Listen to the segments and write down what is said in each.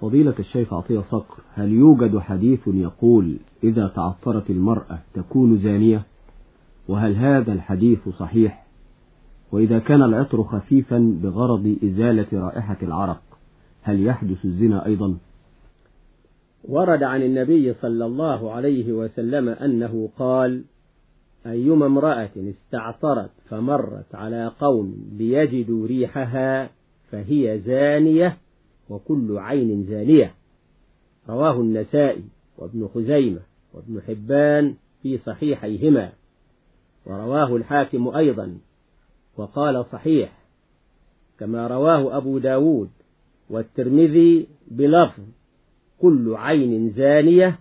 فضيلة الشيخ عطية صقر هل يوجد حديث يقول إذا تعطرت المرأة تكون زانية؟ وهل هذا الحديث صحيح؟ وإذا كان العطر خفيفا بغرض إزالة رائحة العرق هل يحدث الزنا أيضا؟ ورد عن النبي صلى الله عليه وسلم أنه قال أيما امرأة استعطرت فمرت على قوم ليجدوا ريحها فهي زانية وكل عين زانية. رواه النسائي وابن خزيمة وابن حبان في صحيحيهما. ورواه الحاكم أيضا. وقال صحيح كما رواه أبو داود والترمذي بلفظ كل عين زانية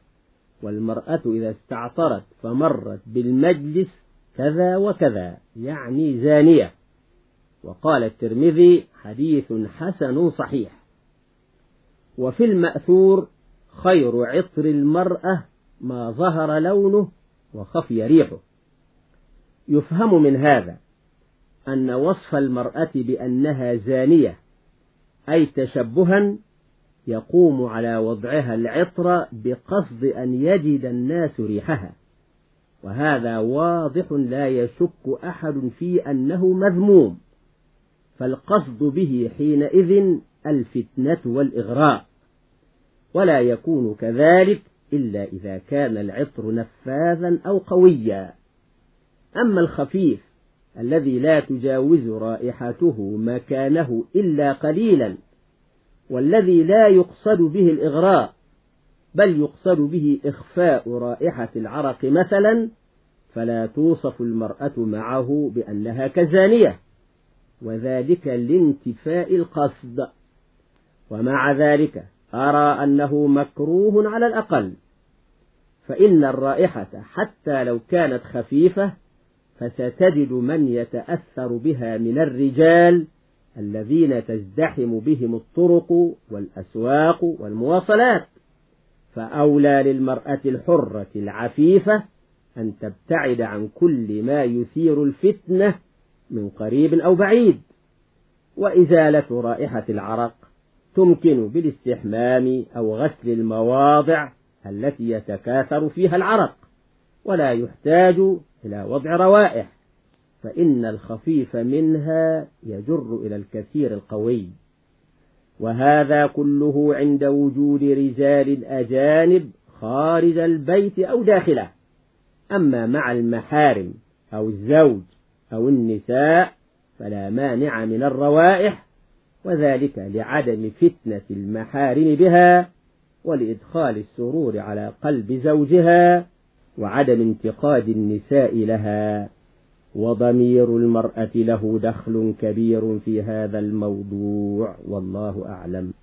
والمرأة إذا استعطرت فمرت بالمجلس كذا وكذا يعني زانية. وقال الترمذي حديث حسن صحيح. وفي المأثور خير عطر المرأة ما ظهر لونه وخفي ريحه. يفهم من هذا أن وصف المرأة بأنها زانية أي تشبها يقوم على وضعها العطر بقصد أن يجد الناس ريحها. وهذا واضح لا يشك أحد في أنه مذموم فالقصد به حينئذ الفتنة والإغراء ولا يكون كذلك إلا إذا كان العطر نفاذا أو قويا. أما الخفيف الذي لا تجاوز رائحته مكانه إلا قليلا والذي لا يقصد به الإغراء بل يقصد به إخفاء رائحة العرق مثلا فلا توصف المرأة معه بأنها كزانية وذلك لانتفاء القصد. ومع ذلك أرى أنه مكروه على الأقل. فإن الرائحة حتى لو كانت خفيفة فستجد من يتأثر بها من الرجال الذين تزدحم بهم الطرق والأسواق والمواصلات. فأولى للمرأة الحرة العفيفة أن تبتعد عن كل ما يثير الفتنة من قريب أو بعيد. وإزالة رائحة العرق تمكن بالاستحمام أو غسل المواضع التي يتكاثر فيها العرق ولا يحتاج إلى وضع روائح فإن الخفيف منها يجر إلى الكثير القوي. وهذا كله عند وجود رجال أجانب خارج البيت أو داخله. أما مع المحارم أو الزوج أو النساء فلا مانع من الروائح وذلك لعدم فتنة المحارم بها ولإدخال السرور على قلب زوجها وعدم انتقاد النساء لها. وضمير المرأة له دخل كبير في هذا الموضوع والله أعلم.